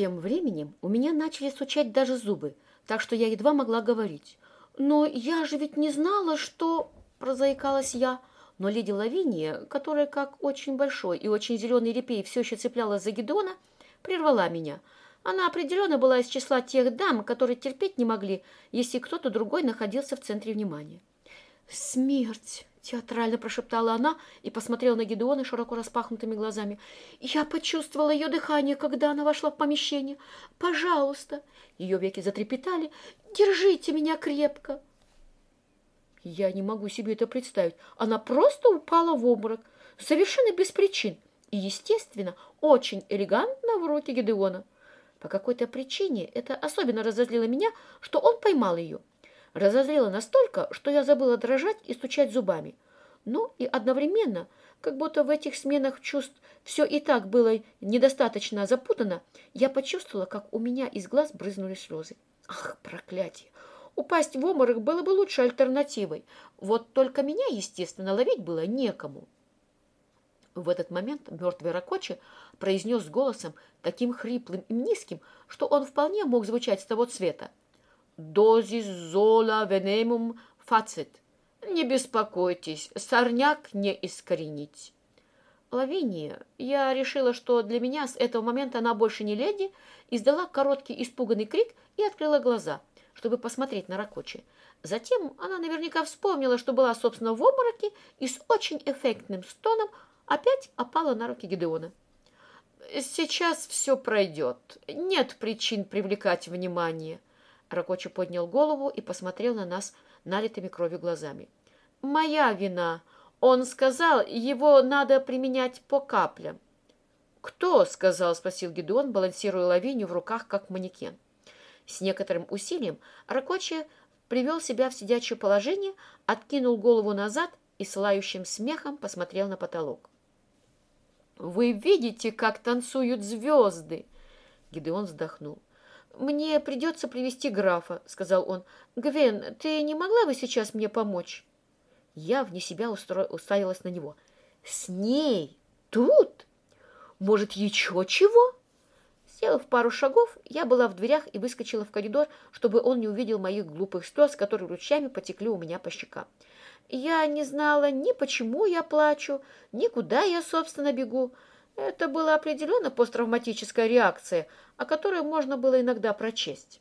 Тем временем у меня начали стучать даже зубы, так что я едва могла говорить. «Но я же ведь не знала, что...» – прозаикалась я. Но леди Лавиния, которая, как очень большой и очень зеленый репей, все еще цеплялась за Гедона, прервала меня. Она определенно была из числа тех дам, которые терпеть не могли, если кто-то другой находился в центре внимания. «Смерть!» — театрально прошептала она и посмотрела на Гедеона широко распахнутыми глазами. «Я почувствовала ее дыхание, когда она вошла в помещение. Пожалуйста!» Ее веки затрепетали. «Держите меня крепко!» Я не могу себе это представить. Она просто упала в обморок, совершенно без причин, и, естественно, очень элегантно в руки Гедеона. По какой-то причине это особенно разозлило меня, что он поймал ее. Разозлило настолько, что я забыла дрожать и стучать зубами. Но и одновременно, как будто в этих сменах чувств все и так было недостаточно запутано, я почувствовала, как у меня из глаз брызнули слезы. Ах, проклятие! Упасть в обморок было бы лучшей альтернативой. Вот только меня, естественно, ловить было некому. В этот момент мертвый Ракочи произнес голосом таким хриплым и низким, что он вполне мог звучать с того цвета. «Дозис зола венемум фацит». «Не беспокойтесь, сорняк не искоренить». Лавиния, я решила, что для меня с этого момента она больше не леди, издала короткий испуганный крик и открыла глаза, чтобы посмотреть на Ракочи. Затем она наверняка вспомнила, что была, собственно, в обмороке и с очень эффектным стоном опять опала на руки Гидеона. «Сейчас все пройдет. Нет причин привлекать внимание». Ракочи поднял голову и посмотрел на нас налитыми кровью глазами. «Моя вина. Он сказал, его надо применять по каплям». «Кто?» — сказал, — спросил Гедеон, балансируя лавинью в руках, как манекен. С некоторым усилием Ракочи привел себя в сидячее положение, откинул голову назад и с лающим смехом посмотрел на потолок. «Вы видите, как танцуют звезды?» Гидеон вздохнул. «Мне придется привести графа», — сказал он. «Гвен, ты не могла бы сейчас мне помочь?» Я вне себя устро... уставилась на него. «С ней? Тут? Может, еще чего?» Сделав пару шагов, я была в дверях и выскочила в коридор, чтобы он не увидел моих глупых слез, которые ручьями потекли у меня по щекам. Я не знала ни почему я плачу, ни куда я, собственно, бегу. Это была определенно посттравматическая реакция, о которой можно было иногда прочесть.